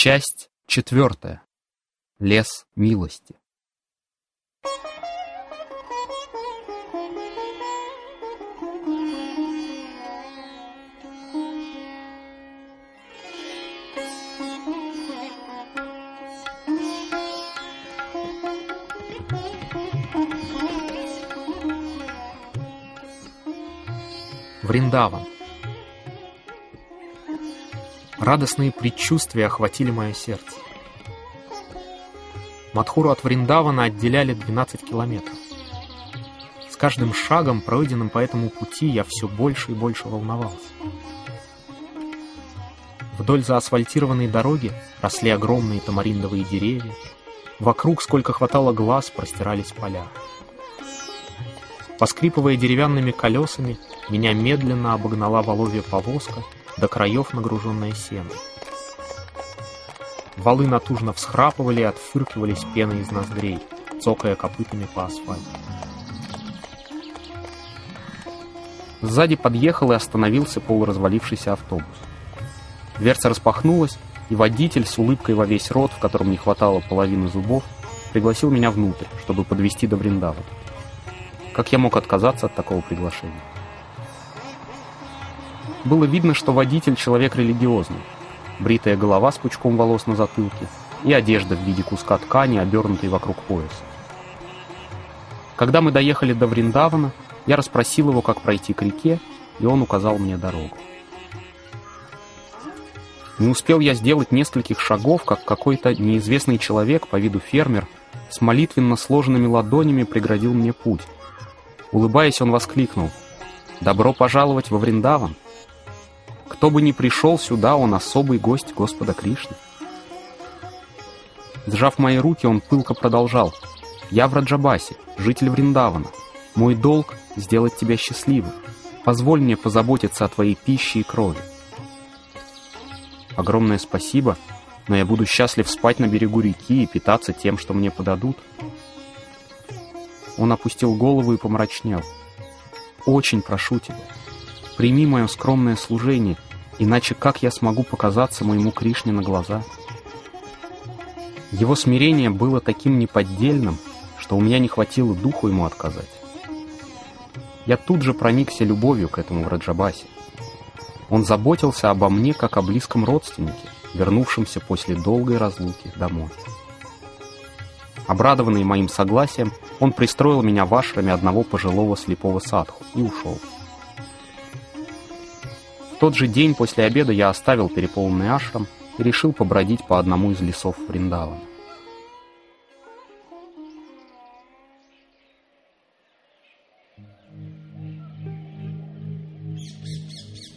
Часть четвертая. Лес милости. Вриндаван. Радостные предчувствия охватили мое сердце. Мадхуру от Вриндавана отделяли 12 километров. С каждым шагом, пройденным по этому пути, я все больше и больше волновался. Вдоль заасфальтированной дороги росли огромные тамариндовые деревья. Вокруг, сколько хватало глаз, простирались поля. Поскрипывая деревянными колесами, меня медленно обогнала воловья повозка, до краев нагруженная сеном. Валы натужно всхрапывали и отфыркивались пеной из ноздрей, цокая копытами по асфальту. Сзади подъехал и остановился полуразвалившийся автобус. Дверца распахнулась, и водитель с улыбкой во весь рот, в котором не хватало половины зубов, пригласил меня внутрь, чтобы подвезти до Вриндавана. Как я мог отказаться от такого приглашения? Было видно, что водитель человек религиозный. Бритая голова с пучком волос на затылке и одежда в виде куска ткани, обернутой вокруг пояса. Когда мы доехали до Вриндавана, я расспросил его, как пройти к реке, и он указал мне дорогу. Не успел я сделать нескольких шагов, как какой-то неизвестный человек, по виду фермер, с молитвенно сложенными ладонями преградил мне путь. Улыбаясь, он воскликнул. «Добро пожаловать во Вриндаван!» Кто бы ни пришел сюда, он особый гость Господа Кришны. Сжав мои руки, он пылко продолжал. «Я в Раджабасе, житель Вриндавана. Мой долг — сделать тебя счастливым. Позволь мне позаботиться о твоей пище и крови». Огромное спасибо, но я буду счастлив спать на берегу реки и питаться тем, что мне подадут. Он опустил голову и помрачнел. «Очень прошу тебя, прими мое скромное служение, иначе как я смогу показаться моему Кришне на глаза?» Его смирение было таким неподдельным, что у меня не хватило духу ему отказать. Я тут же проникся любовью к этому Раджабасе. Он заботился обо мне, как о близком родственнике, вернувшемся после долгой разлуки домой. Обрадованный моим согласием, он пристроил меня в ашраме одного пожилого слепого садху и ушел. Тот же день после обеда я оставил переполненный ашрам и решил побродить по одному из лесов Вриндавана.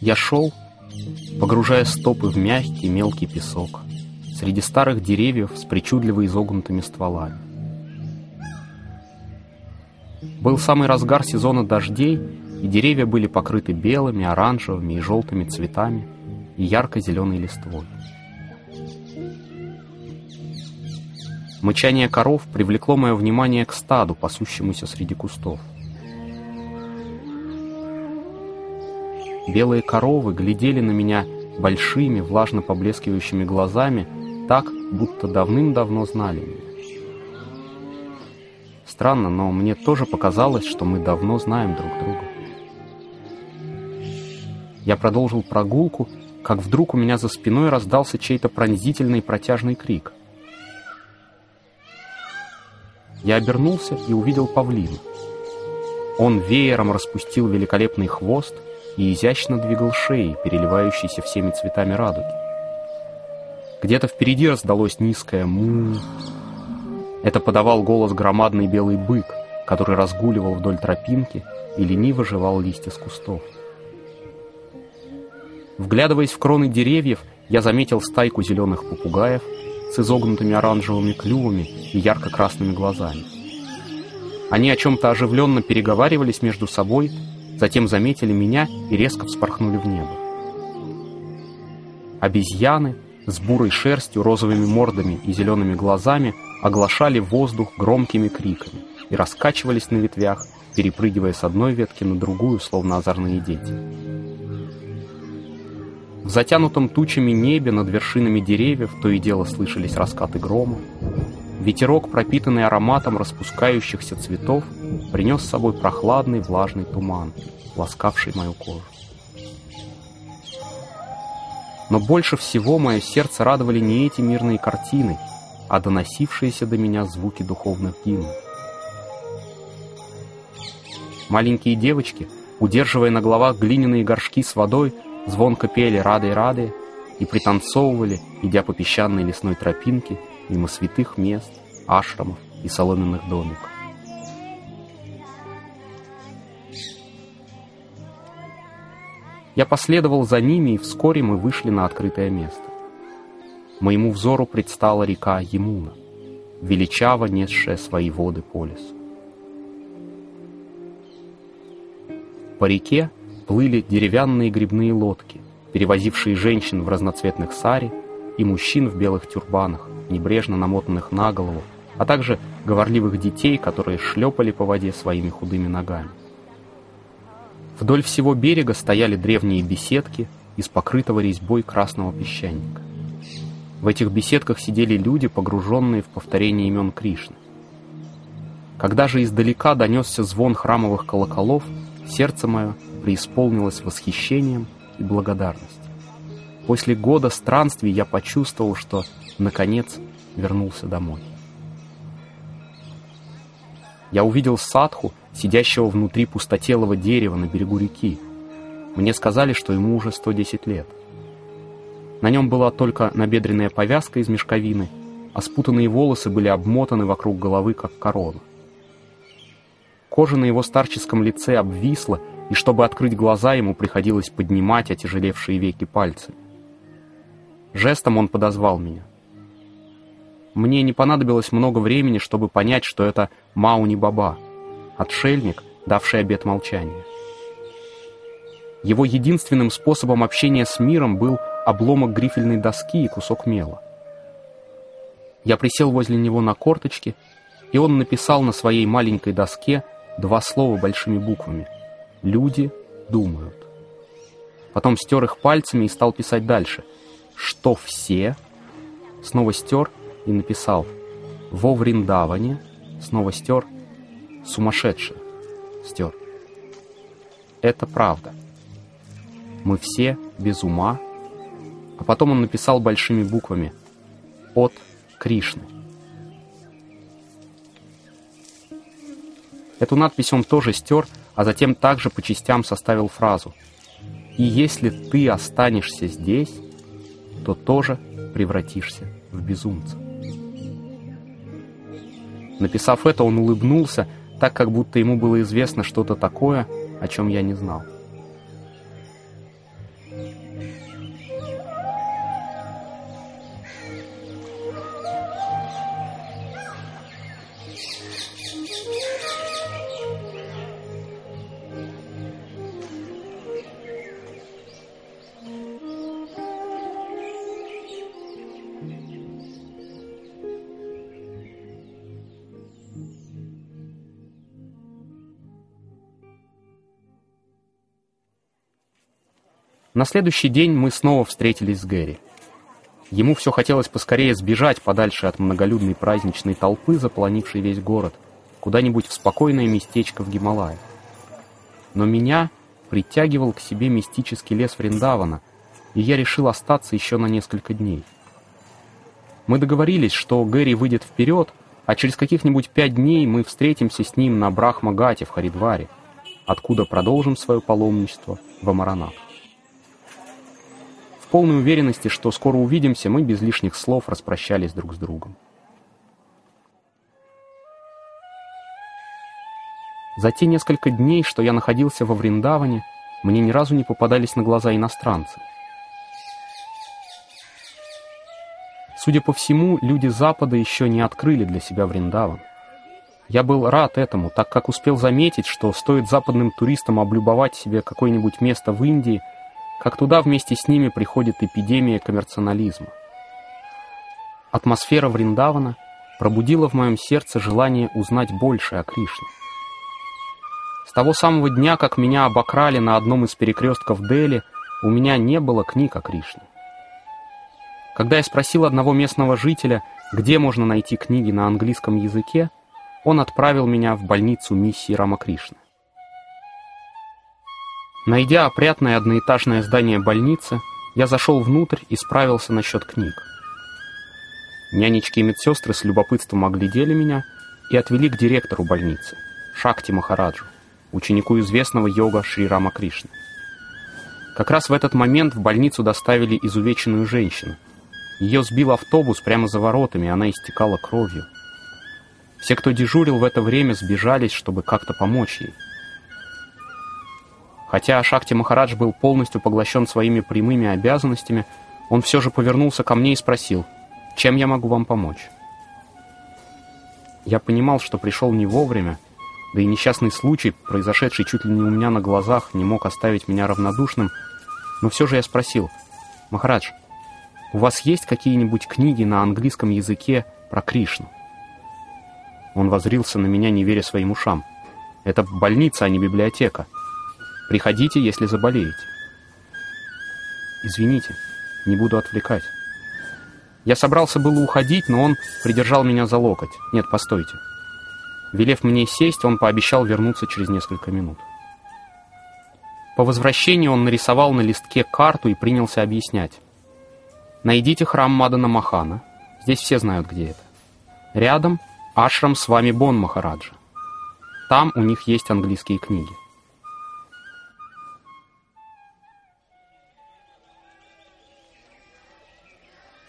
Я шел, погружая стопы в мягкий мелкий песок, среди старых деревьев с причудливо изогнутыми стволами. Был самый разгар сезона дождей, и деревья были покрыты белыми, оранжевыми и желтыми цветами и ярко-зеленой листвой. Мычание коров привлекло мое внимание к стаду, пасущемуся среди кустов. Белые коровы глядели на меня большими, влажно поблескивающими глазами, так, будто давным-давно знали меня. Странно, но мне тоже показалось, что мы давно знаем друг друга. Я продолжил прогулку, как вдруг у меня за спиной раздался чей-то пронзительный протяжный крик. Я обернулся и увидел павлина. Он веером распустил великолепный хвост и изящно двигал шеей, переливающейся всеми цветами радуги. Где-то впереди раздалось низкое му. Это подавал голос громадный белый бык, который разгуливал вдоль тропинки и лениво жевал листья с кустов. Вглядываясь в кроны деревьев, я заметил стайку зеленых попугаев с изогнутыми оранжевыми клювами и ярко-красными глазами. Они о чем-то оживленно переговаривались между собой, затем заметили меня и резко вспорхнули в небо. Обезьяны с бурой шерстью, розовыми мордами и зелеными глазами оглашали воздух громкими криками и раскачивались на ветвях, перепрыгивая с одной ветки на другую, словно озорные дети. В затянутом тучами небе над вершинами деревьев то и дело слышались раскаты грома. Ветерок, пропитанный ароматом распускающихся цветов, принес с собой прохладный влажный туман, ласкавший мою кожу. Но больше всего мое сердце радовали не эти мирные картины, а доносившиеся до меня звуки духовных гимнов. Маленькие девочки, удерживая на головах глиняные горшки с водой, звонко пели «Рады-рады» и пританцовывали, идя по песчаной лесной тропинке мимо святых мест, ашрамов и соломенных домиков. Я последовал за ними, и вскоре мы вышли на открытое место. Моему взору предстала река Емуна, величаво несшая свои воды по лесу. По реке плыли деревянные грибные лодки, перевозившие женщин в разноцветных саре и мужчин в белых тюрбанах, небрежно намотанных на голову, а также говорливых детей, которые шлепали по воде своими худыми ногами. Вдоль всего берега стояли древние беседки из покрытого резьбой красного песчаника. В этих беседках сидели люди, погруженные в повторение имен Кришны. Когда же издалека донесся звон храмовых колоколов, сердце мое преисполнилось восхищением и благодарностью. После года странствий я почувствовал, что, наконец, вернулся домой. Я увидел садху, сидящего внутри пустотелого дерева на берегу реки. Мне сказали, что ему уже 110 лет. На нем была только набедренная повязка из мешковины, а спутанные волосы были обмотаны вокруг головы, как корона. Кожа на его старческом лице обвисла, и чтобы открыть глаза, ему приходилось поднимать отяжелевшие веки пальцами. Жестом он подозвал меня. Мне не понадобилось много времени, чтобы понять, что это Мауни Баба — отшельник, давший обет молчания. Его единственным способом общения с миром был обломок грифельной доски и кусок мела. Я присел возле него на корточки, и он написал на своей маленькой доске два слова большими буквами. «Люди думают». Потом стер их пальцами и стал писать дальше. «Что все?» Снова стер и написал «Во Вриндаване». Снова стер сумасшедший, стер. Это правда. Мы все без ума. А потом он написал большими буквами «От Кришны». Эту надпись он тоже стер, а затем также по частям составил фразу «И если ты останешься здесь, то тоже превратишься в безумца». Написав это, он улыбнулся, так, как будто ему было известно что-то такое, о чем я не знал. На следующий день мы снова встретились с Гэри. Ему все хотелось поскорее сбежать подальше от многолюдной праздничной толпы, заполонившей весь город, куда-нибудь в спокойное местечко в Гималаях. Но меня притягивал к себе мистический лес Вриндавана, и я решил остаться еще на несколько дней. Мы договорились, что Гэри выйдет вперед, а через каких-нибудь пять дней мы встретимся с ним на Брахмагате в Харидваре, откуда продолжим свое паломничество в Амаранат полной уверенности, что скоро увидимся, мы без лишних слов распрощались друг с другом. За те несколько дней, что я находился во Вриндаване, мне ни разу не попадались на глаза иностранцы. Судя по всему, люди Запада еще не открыли для себя Вриндаван. Я был рад этому, так как успел заметить, что стоит западным туристам облюбовать себе какое-нибудь место в Индии – как туда вместе с ними приходит эпидемия коммерциализма. Атмосфера Вриндавана пробудила в моем сердце желание узнать больше о Кришне. С того самого дня, как меня обокрали на одном из перекрестков Дели, у меня не было книг о Кришне. Когда я спросил одного местного жителя, где можно найти книги на английском языке, он отправил меня в больницу миссии Рамакришны. Найдя опрятное одноэтажное здание больницы, я зашел внутрь и справился насчет книг. Нянечки и медсестры с любопытством оглядели меня и отвели к директору больницы, Шакти Махараджу, ученику известного йога Шри Рама Кришны. Как раз в этот момент в больницу доставили изувеченную женщину. Ее сбил автобус прямо за воротами, она истекала кровью. Все, кто дежурил в это время, сбежались, чтобы как-то помочь ей. Хотя Шакти Махарадж был полностью поглощен своими прямыми обязанностями, он все же повернулся ко мне и спросил, чем я могу вам помочь? Я понимал, что пришел не вовремя, да и несчастный случай, произошедший чуть ли не у меня на глазах, не мог оставить меня равнодушным, но все же я спросил, «Махарадж, у вас есть какие-нибудь книги на английском языке про Кришну?» Он возрился на меня, не веря своим ушам. «Это больница, а не библиотека. Приходите, если заболеете». «Извините, не буду отвлекать». Я собрался было уходить, но он придержал меня за локоть. «Нет, постойте». Велев мне сесть, он пообещал вернуться через несколько минут. По возвращении он нарисовал на листке карту и принялся объяснять. «Найдите храм Мадана Махана. Здесь все знают, где это. Рядом ашрам с вами Бон Махараджа. Там у них есть английские книги.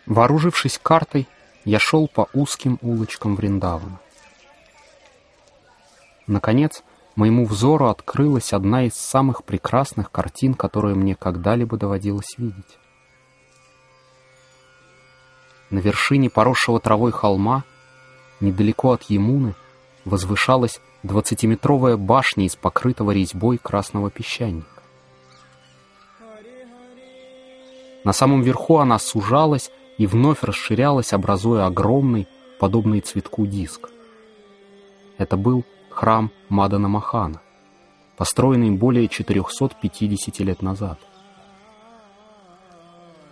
Вооружившись картой, я шел по узким улочкам Вриндавана. Наконец, моему взору открылась одна из самых прекрасных картин, которые мне когда-либо доводилось видеть. На вершине поросшего травой холма, недалеко от Емуны, возвышалась двадцатиметровая башня из покрытого резьбой красного песчаника. На самом верху она сужалась и вновь расширялась, образуя огромный, подобный цветку диск. Это был храм Мадана Махана, построенный более 450 лет назад.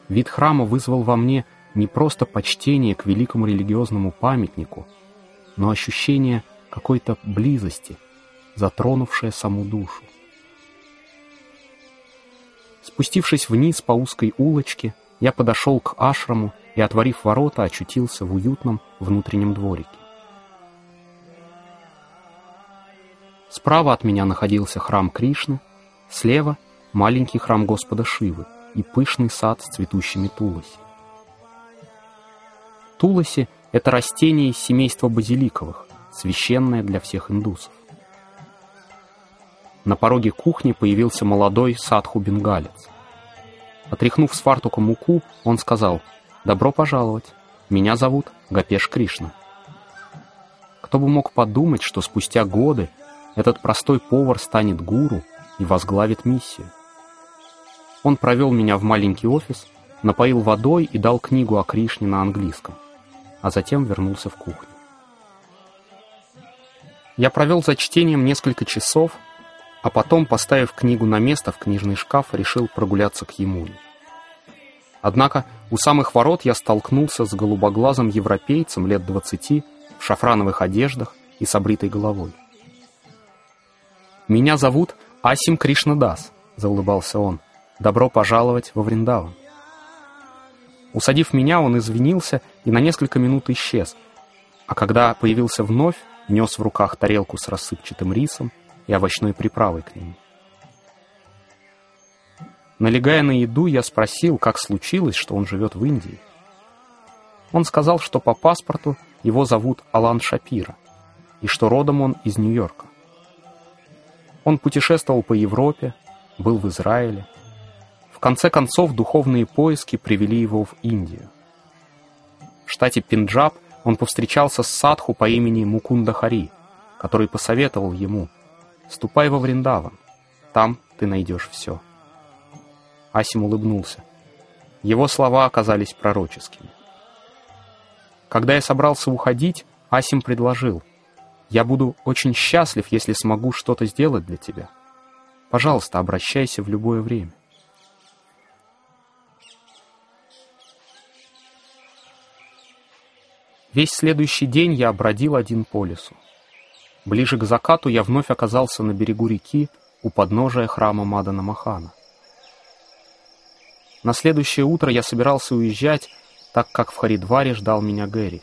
Вид храма вызвал во мне не просто почтение к великому религиозному памятнику, но ощущение какой-то близости, затронувшее саму душу. Спустившись вниз по узкой улочке, я подошел к ашраму и, отворив ворота, очутился в уютном внутреннем дворике. Справа от меня находился храм Кришны, слева — маленький храм Господа Шивы и пышный сад с цветущими туласи. Туласи — это растение из семейства базиликовых, священное для всех индусов. На пороге кухни появился молодой садху-бенгалец. Отряхнув с фартука муку, он сказал, «Добро пожаловать. Меня зовут Гапеш Кришна». Кто бы мог подумать, что спустя годы этот простой повар станет гуру и возглавит миссию. Он провел меня в маленький офис, напоил водой и дал книгу о Кришне на английском, а затем вернулся в кухню. Я провел за чтением несколько часов, а потом, поставив книгу на место в книжный шкаф, решил прогуляться к Емуне. Однако у самых ворот я столкнулся с голубоглазым европейцем лет двадцати в шафрановых одеждах и с обритой головой. «Меня зовут Асим Кришнадас», — заулыбался он. «Добро пожаловать во Вриндаван». Усадив меня, он извинился и на несколько минут исчез, а когда появился вновь, нес в руках тарелку с рассыпчатым рисом и овощной приправой к нему. Налегая на еду, я спросил, как случилось, что он живет в Индии. Он сказал, что по паспорту его зовут Алан Шапира, и что родом он из Нью-Йорка. Он путешествовал по Европе, был в Израиле. В конце концов, духовные поиски привели его в Индию. В штате Пенджаб он повстречался с садху по имени Мукунда Хари, который посоветовал ему Ступай во Вриндаван. Там ты найдешь все». Асим улыбнулся. Его слова оказались пророческими. Когда я собрался уходить, Асим предложил. «Я буду очень счастлив, если смогу что-то сделать для тебя. Пожалуйста, обращайся в любое время». Весь следующий день я бродил один по лесу. Ближе к закату я вновь оказался на берегу реки у подножия храма Мадана Махана. На следующее утро я собирался уезжать, так как в Харидваре ждал меня Гэри.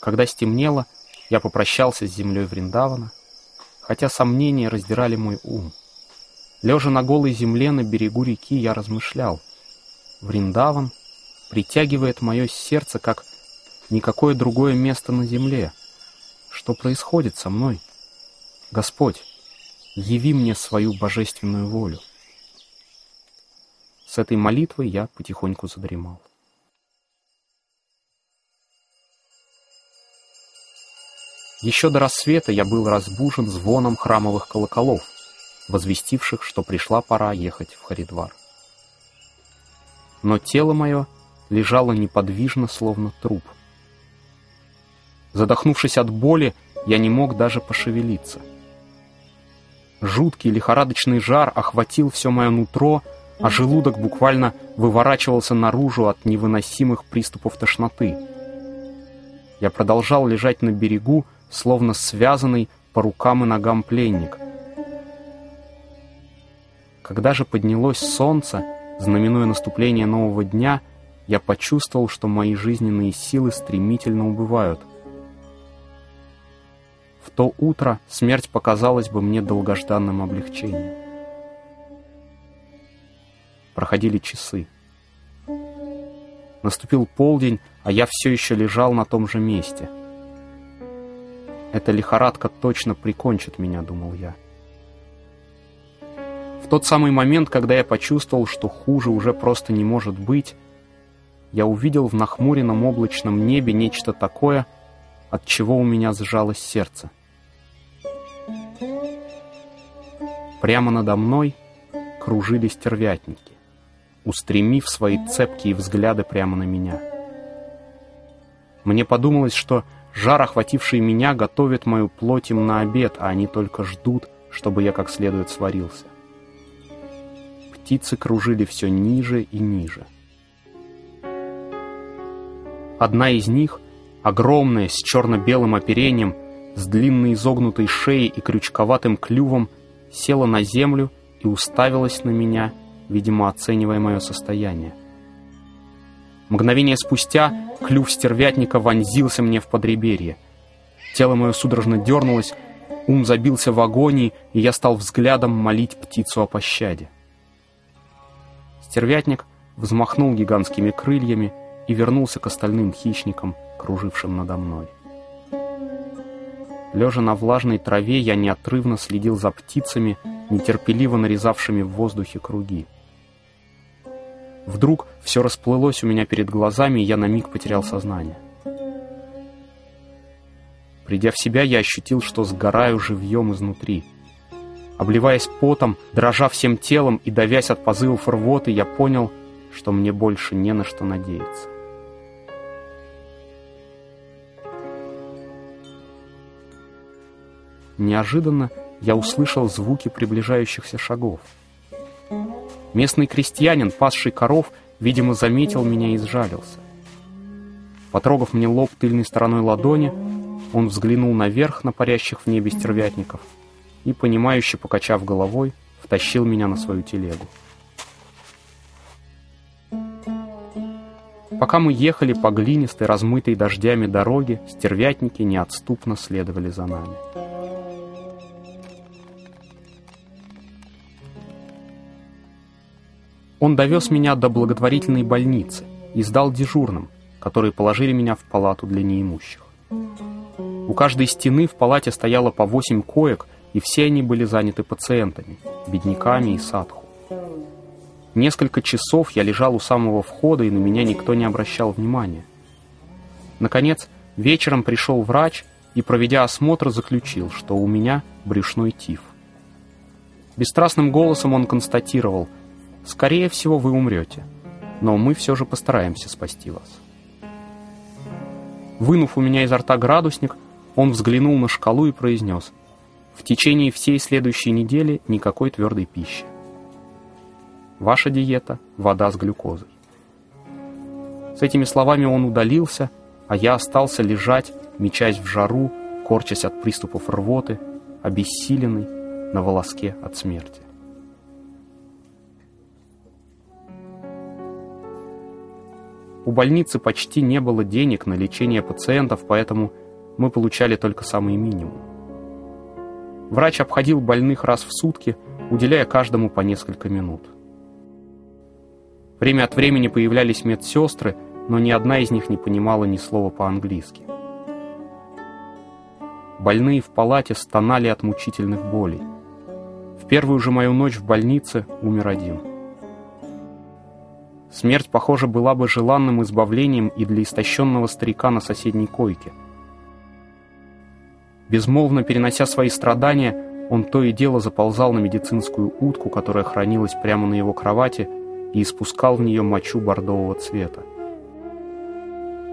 Когда стемнело, я попрощался с землей Вриндавана, хотя сомнения раздирали мой ум. Лежа на голой земле на берегу реки, я размышлял. Вриндаван притягивает мое сердце, как никакое другое место на земле. Что происходит со мной? Господь, яви мне свою божественную волю. С этой молитвой я потихоньку задремал. Еще до рассвета я был разбужен звоном храмовых колоколов, возвестивших, что пришла пора ехать в Харидвар. Но тело мое лежало неподвижно, словно труп. Задохнувшись от боли, я не мог даже пошевелиться. Жуткий лихорадочный жар охватил все мое нутро, а желудок буквально выворачивался наружу от невыносимых приступов тошноты. Я продолжал лежать на берегу, словно связанный по рукам и ногам пленник. Когда же поднялось солнце, знаменуя наступление нового дня, я почувствовал, что мои жизненные силы стремительно убывают — в то утро смерть показалась бы мне долгожданным облегчением. Проходили часы. Наступил полдень, а я все еще лежал на том же месте. Эта лихорадка точно прикончит меня, думал я. В тот самый момент, когда я почувствовал, что хуже уже просто не может быть, я увидел в нахмуренном облачном небе нечто такое, от чего у меня сжалось сердце. Прямо надо мной кружили стервятники, устремив свои цепкие взгляды прямо на меня. Мне подумалось, что жар, охвативший меня, готовит мою плоть им на обед, а они только ждут, чтобы я как следует сварился. Птицы кружили все ниже и ниже. Одна из них, огромная, с черно-белым оперением, с длинной изогнутой шеей и крючковатым клювом, села на землю и уставилась на меня, видимо, оценивая мое состояние. Мгновение спустя клюв стервятника вонзился мне в подреберье. Тело мое судорожно дернулось, ум забился в агонии, и я стал взглядом молить птицу о пощаде. Стервятник взмахнул гигантскими крыльями и вернулся к остальным хищникам, кружившим надо мной. Лежа на влажной траве, я неотрывно следил за птицами, нетерпеливо нарезавшими в воздухе круги. Вдруг все расплылось у меня перед глазами, и я на миг потерял сознание. Придя в себя, я ощутил, что сгораю живьем изнутри. Обливаясь потом, дрожа всем телом и давясь от позывов рвоты, я понял, что мне больше не на что надеяться. Неожиданно я услышал звуки приближающихся шагов. Местный крестьянин, пасший коров, видимо, заметил меня и сжалился. Потрогав мне лоб тыльной стороной ладони, он взглянул наверх на парящих в небе стервятников и, понимающе покачав головой, втащил меня на свою телегу. Пока мы ехали по глинистой, размытой дождями дороге, стервятники неотступно следовали за нами. Он довез меня до благотворительной больницы и сдал дежурным, которые положили меня в палату для неимущих. У каждой стены в палате стояло по восемь коек, и все они были заняты пациентами, бедняками и садху. Несколько часов я лежал у самого входа, и на меня никто не обращал внимания. Наконец, вечером пришел врач и, проведя осмотр, заключил, что у меня брюшной тиф. Бесстрастным голосом он констатировал – Скорее всего, вы умрете, но мы все же постараемся спасти вас. Вынув у меня изо рта градусник, он взглянул на шкалу и произнес, «В течение всей следующей недели никакой твердой пищи. Ваша диета — вода с глюкозой». С этими словами он удалился, а я остался лежать, мечась в жару, корчась от приступов рвоты, обессиленный, на волоске от смерти. У больницы почти не было денег на лечение пациентов, поэтому мы получали только самый минимум. Врач обходил больных раз в сутки, уделяя каждому по несколько минут. Время от времени появлялись медсестры, но ни одна из них не понимала ни слова по-английски. Больные в палате стонали от мучительных болей. В первую же мою ночь в больнице умер один. Смерть, похоже, была бы желанным избавлением и для истощенного старика на соседней койке. Безмолвно перенося свои страдания, он то и дело заползал на медицинскую утку, которая хранилась прямо на его кровати, и испускал в нее мочу бордового цвета.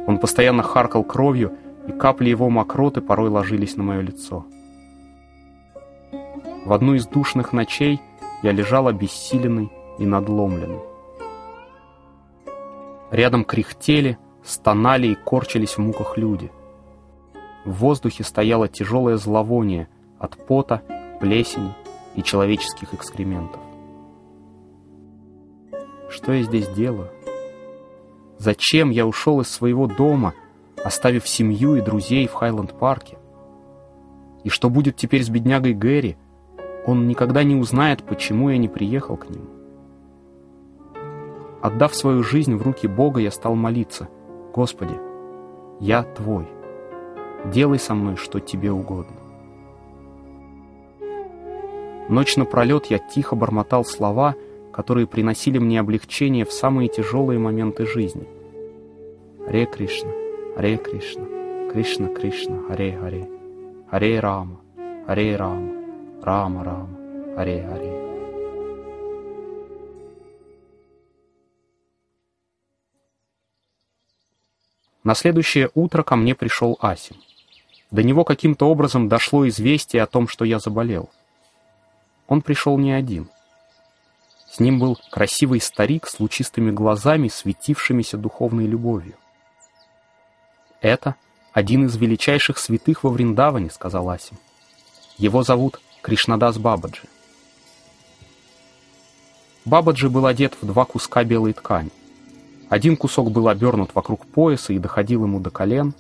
Он постоянно харкал кровью, и капли его мокроты порой ложились на мое лицо. В одну из душных ночей я лежал обессиленный и надломленный. Рядом кряхтели, стонали и корчились в муках люди. В воздухе стояло тяжелое зловоние от пота, плесени и человеческих экскрементов. Что я здесь делаю? Зачем я ушел из своего дома, оставив семью и друзей в Хайленд-парке? И что будет теперь с беднягой Гэри? Он никогда не узнает, почему я не приехал к нему. Отдав свою жизнь в руки Бога, я стал молиться. «Господи, я Твой. Делай со мной, что Тебе угодно». Ночь напролет я тихо бормотал слова, которые приносили мне облегчение в самые тяжелые моменты жизни. Аре Кришна, Аре Кришна, Кришна Кришна, Аре Аре, Аре Рама, Аре Рама, Рама Рама, Аре Аре. На следующее утро ко мне пришел Асим. До него каким-то образом дошло известие о том, что я заболел. Он пришел не один. С ним был красивый старик с лучистыми глазами, светившимися духовной любовью. «Это один из величайших святых во Вриндаване», — сказал Асим. «Его зовут Кришнадас Бабаджи». Бабаджи был одет в два куска белой ткани. Один кусок был обернут вокруг пояса и доходил ему до колен,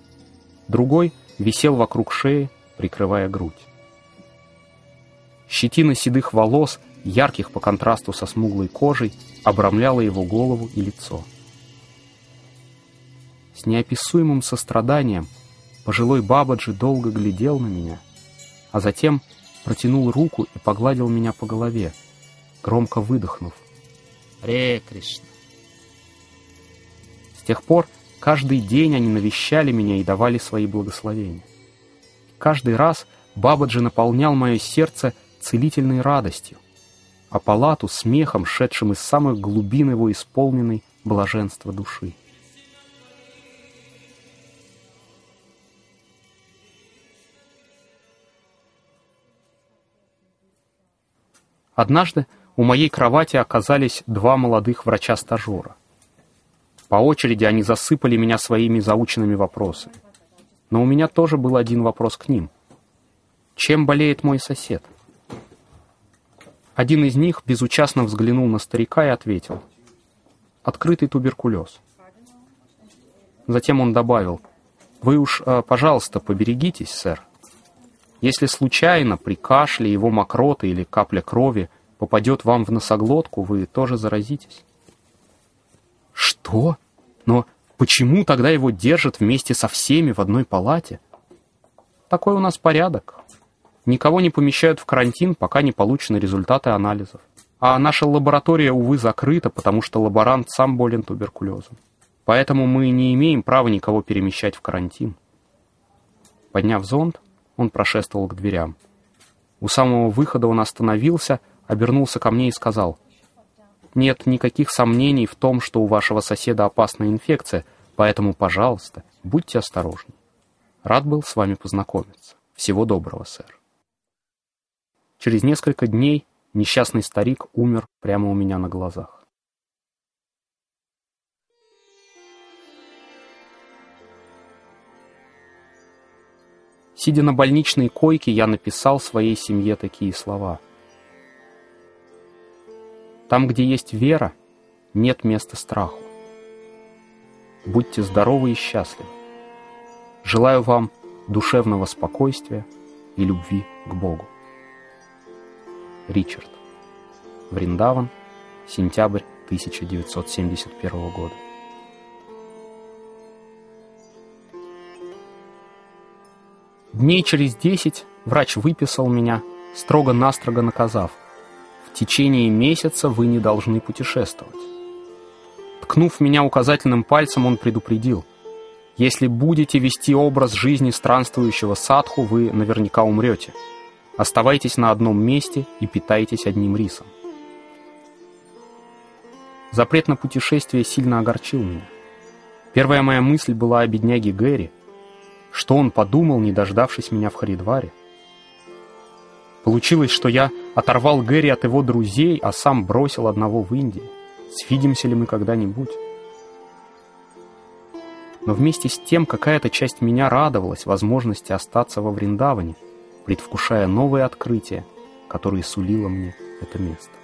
другой висел вокруг шеи, прикрывая грудь. Щетина седых волос — ярких по контрасту со смуглой кожей, обрамляла его голову и лицо. С неописуемым состраданием пожилой Бабаджи долго глядел на меня, а затем протянул руку и погладил меня по голове, громко выдохнув. «Ре, Кришна!» С тех пор каждый день они навещали меня и давали свои благословения. Каждый раз Бабаджи наполнял мое сердце целительной радостью, а палату смехом, шедшим из самых глубин его исполненной блаженства души. Однажды у моей кровати оказались два молодых врача-стажера. По очереди они засыпали меня своими заученными вопросами. Но у меня тоже был один вопрос к ним. Чем болеет мой сосед? Один из них безучастно взглянул на старика и ответил. «Открытый туберкулез». Затем он добавил. «Вы уж, э, пожалуйста, поберегитесь, сэр. Если случайно при кашле его мокроты или капля крови попадет вам в носоглотку, вы тоже заразитесь». «Что? Но почему тогда его держат вместе со всеми в одной палате?» «Такой у нас порядок. Никого не помещают в карантин, пока не получены результаты анализов. А наша лаборатория, увы, закрыта, потому что лаборант сам болен туберкулезом. Поэтому мы не имеем права никого перемещать в карантин. Подняв зонт, он прошествовал к дверям. У самого выхода он остановился, обернулся ко мне и сказал, «Нет никаких сомнений в том, что у вашего соседа опасная инфекция, поэтому, пожалуйста, будьте осторожны. Рад был с вами познакомиться. Всего доброго, сэр». Через несколько дней несчастный старик умер прямо у меня на глазах. Сидя на больничной койке, я написал своей семье такие слова. Там, где есть вера, нет места страху. Будьте здоровы и счастливы. Желаю вам душевного спокойствия и любви к Богу. Ричард. Вриндаван, сентябрь 1971 года. Дней через десять врач выписал меня, строго-настрого наказав. В течение месяца вы не должны путешествовать. Ткнув меня указательным пальцем, он предупредил. Если будете вести образ жизни странствующего садху, вы наверняка умрете. Оставайтесь на одном месте и питайтесь одним рисом. Запрет на путешествие сильно огорчил меня. Первая моя мысль была о бедняге Гэри — что он подумал, не дождавшись меня в Харидваре? Получилось, что я оторвал Гэри от его друзей, а сам бросил одного в Индии. Свидимся ли мы когда-нибудь? Но вместе с тем какая-то часть меня радовалась возможности остаться во Вриндаване, предвкушая новые открытия, которые сулило мне это место.